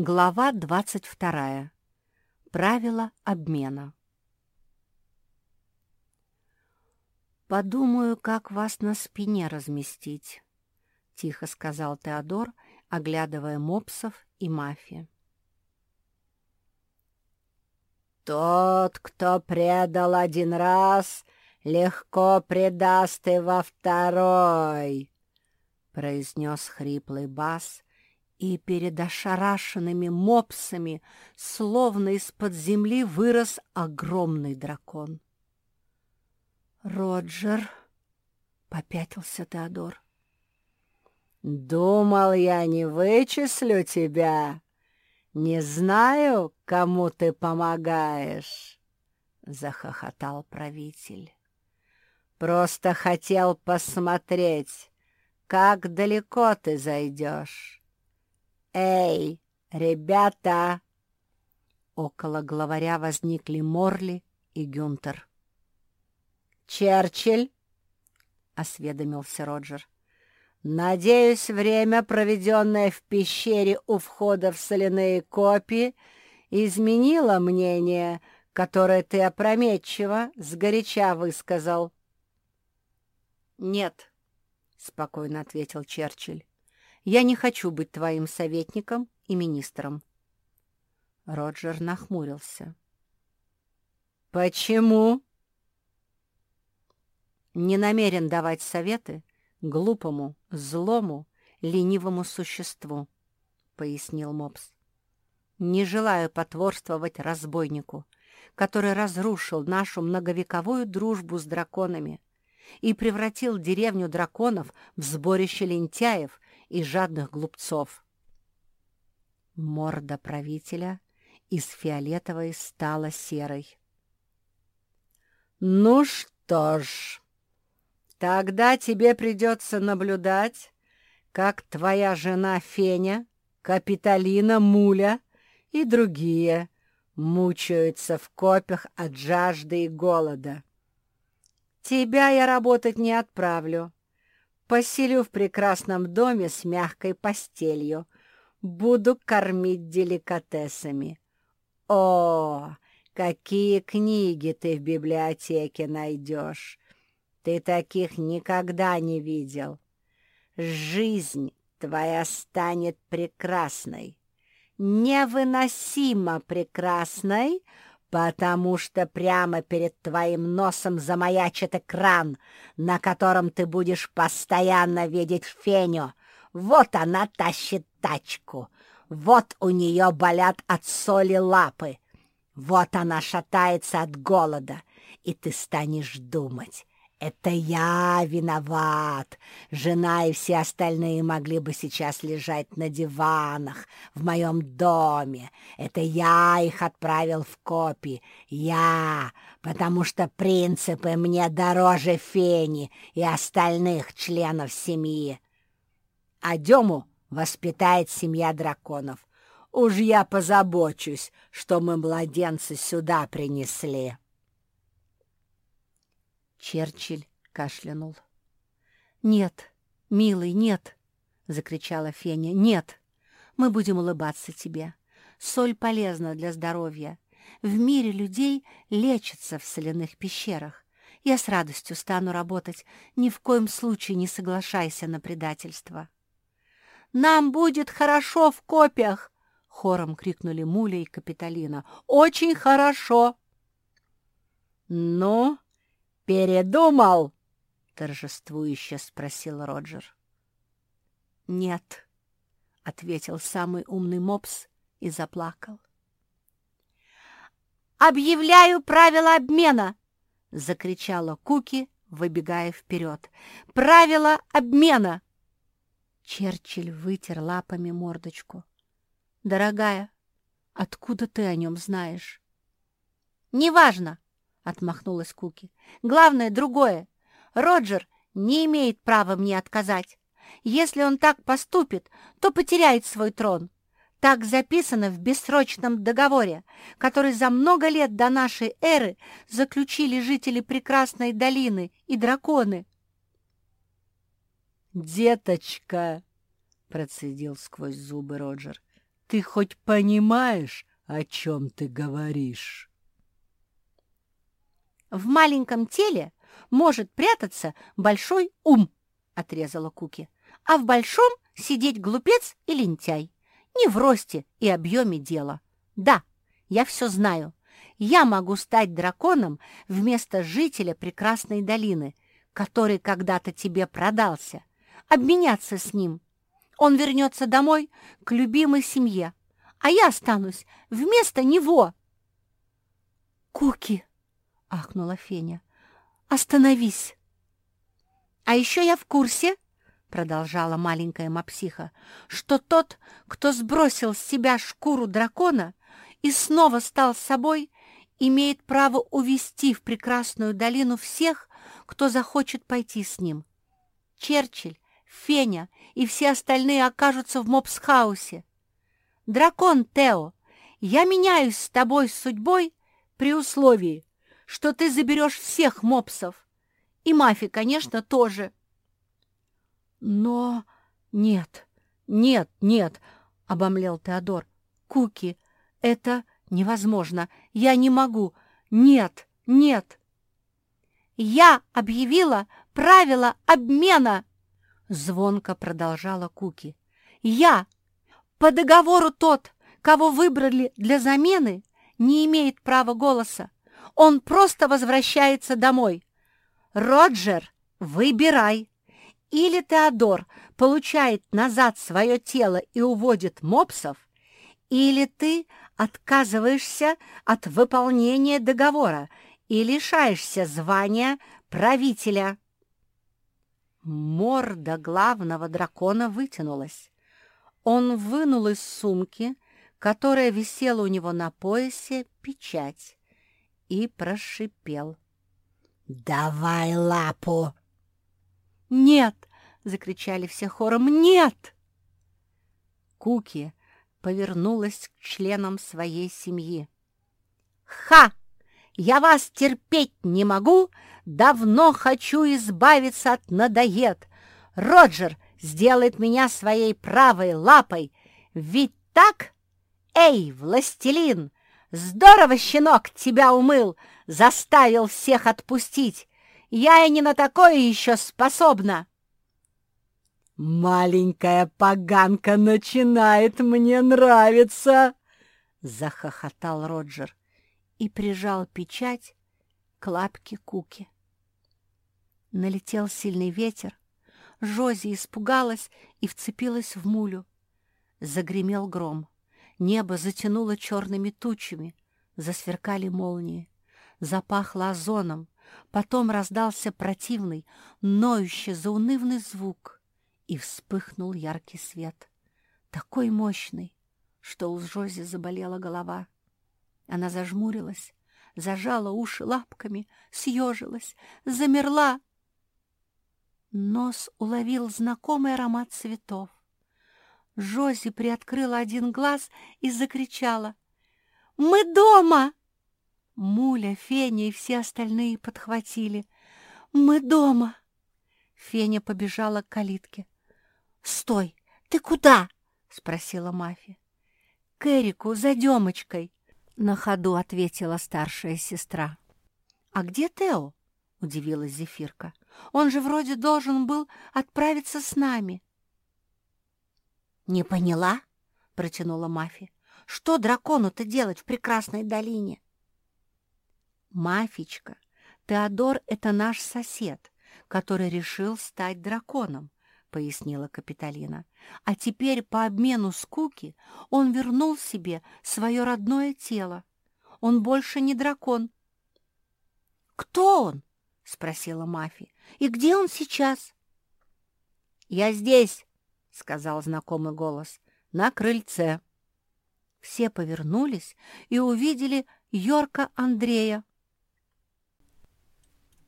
Глава 22. Правила обмена. «Подумаю, как вас на спине разместить», — тихо сказал Теодор, оглядывая мопсов и мафи. «Тот, кто предал один раз, легко предаст и во второй», — произнес хриплый бас, и перед ошарашенными мопсами, словно из-под земли, вырос огромный дракон. «Роджер!» — попятился Теодор. «Думал, я не вычислю тебя. Не знаю, кому ты помогаешь», — захохотал правитель. «Просто хотел посмотреть, как далеко ты зайдешь». «Эй, ребята!» Около главаря возникли Морли и Гюнтер. «Черчилль!» — осведомился Роджер. «Надеюсь, время, проведенное в пещере у входа в соляные копии, изменило мнение, которое ты опрометчиво сгоряча высказал». «Нет», — спокойно ответил Черчилль. Я не хочу быть твоим советником и министром. Роджер нахмурился. «Почему?» «Не намерен давать советы глупому, злому, ленивому существу», — пояснил Мопс. «Не желаю потворствовать разбойнику, который разрушил нашу многовековую дружбу с драконами и превратил деревню драконов в сборище лентяев и жадных глупцов. Морда правителя из фиолетовой стала серой. «Ну что ж, тогда тебе придется наблюдать, как твоя жена Феня, Капитолина, Муля и другие мучаются в копях от жажды и голода. Тебя я работать не отправлю, Поселю в прекрасном доме с мягкой постелью. Буду кормить деликатесами. О, какие книги ты в библиотеке найдешь! Ты таких никогда не видел. Жизнь твоя станет прекрасной, невыносимо прекрасной, потому что прямо перед твоим носом замаячит экран, на котором ты будешь постоянно видеть Феню. Вот она тащит тачку, вот у нее болят от соли лапы, вот она шатается от голода, и ты станешь думать, это я виноват. Жена и все остальные могли бы сейчас лежать на диванах в моем доме. Это я их отправил в копи. Я, потому что принципы мне дороже Фени и остальных членов семьи. А Дему воспитает семья драконов. Уж я позабочусь, что мы младенца сюда принесли. Черчилль кашлянул. «Нет, милый, нет!» — закричала Феня. «Нет! Мы будем улыбаться тебе. Соль полезна для здоровья. В мире людей лечатся в соляных пещерах. Я с радостью стану работать. Ни в коем случае не соглашайся на предательство». «Нам будет хорошо в копиях!» — хором крикнули Муля и Капитолина. «Очень хорошо!» «Ну, «Передумал?» — торжествующе спросил Роджер. «Нет», — ответил самый умный мопс и заплакал. «Объявляю правила обмена!» — закричала Куки, выбегая вперед. «Правила обмена!» Черчилль вытер лапами мордочку. «Дорогая, откуда ты о нем знаешь?» «Неважно!» Отмахнулась Куки. «Главное другое. Роджер не имеет права мне отказать. Если он так поступит, то потеряет свой трон. Так записано в бессрочном договоре, который за много лет до нашей эры заключили жители прекрасной долины и драконы. «Деточка!» — процедил сквозь зубы Роджер. Ты хоть понимаешь, о чем ты говоришь?» «В маленьком теле может прятаться большой ум», — отрезала Куки, «а в большом сидеть глупец и лентяй. Не в росте и объеме дела. Да, я все знаю. Я могу стать драконом вместо жителя прекрасной долины, который когда-то тебе продался, обменяться с ним. Он вернется домой к любимой семье, а я останусь вместо него. «Куки!» — ахнула Феня. «Остановись!» «А еще я в курсе, — продолжала маленькая мапсиха, — что тот, кто сбросил с себя шкуру дракона и снова стал собой, имеет право увести в прекрасную долину всех, кто захочет пойти с ним. Черчилль, Феня и все остальные окажутся в Мопсхаусе. Дракон Тео, я меняюсь с тобой судьбой при условии, что ты заберешь всех мопсов. И Мафи, конечно, тоже. Но нет, нет, нет, — обомлел Теодор. Куки, это невозможно. Я не могу. Нет, нет. Я объявила правила обмена, — звонко продолжала Куки. Я по договору тот, кого выбрали для замены, не имеет права голоса. Он просто возвращается домой. Роджер, выбирай. Или Теодор получает назад свое тело и уводит мопсов, или ты отказываешься от выполнения договора и лишаешься звания правителя. Морда главного дракона вытянулась. Он вынул из сумки, которая висела у него на поясе, печать и прошипел. «Давай лапу!» «Нет!» — закричали все хором. «Нет!» Куки повернулась к членам своей семьи. «Ха! Я вас терпеть не могу! Давно хочу избавиться от надоед! Роджер сделает меня своей правой лапой! Ведь так? Эй, властелин! Здорово, щенок, тебя умыл! Заставил всех отпустить! Я и не на такое еще способна!» «Маленькая поганка начинает мне нравиться!» — захохотал Роджер и прижал печать к лапке Куки. Налетел сильный ветер, Жози испугалась и вцепилась в мулю. Загремел гром, небо затянуло черными тучами, засверкали молнии, запахло озоном, потом раздался противный, ноющий, заунывный звук — и вспыхнул яркий свет, такой мощный, что у Жози заболела голова. Она зажмурилась, зажала уши лапками, съежилась, замерла. Нос уловил знакомый аромат цветов. Жози приоткрыла один глаз и закричала. «Мы дома!» Муля, Феня и все остальные подхватили. «Мы дома!» Феня побежала к калитке. «Стой! Ты куда?» — спросила Мафи. «К Эрику за Демочкой», — на ходу ответила старшая сестра. «А где Тео?» — удивилась Зефирка. «Он же вроде должен был отправиться с нами». «Не поняла?» — протянула Мафи. «Что дракону-то делать в прекрасной долине?» «Мафичка, Теодор — это наш сосед, который решил стать драконом», — пояснила Капитолина. «А теперь по обмену скуки он вернул себе свое родное тело. Он больше не дракон». «Кто он?» — спросила Мафи. «И где он сейчас?» «Я здесь», — сказал знакомый голос, — «на крыльце». Все повернулись и увидели Йорка Андрея.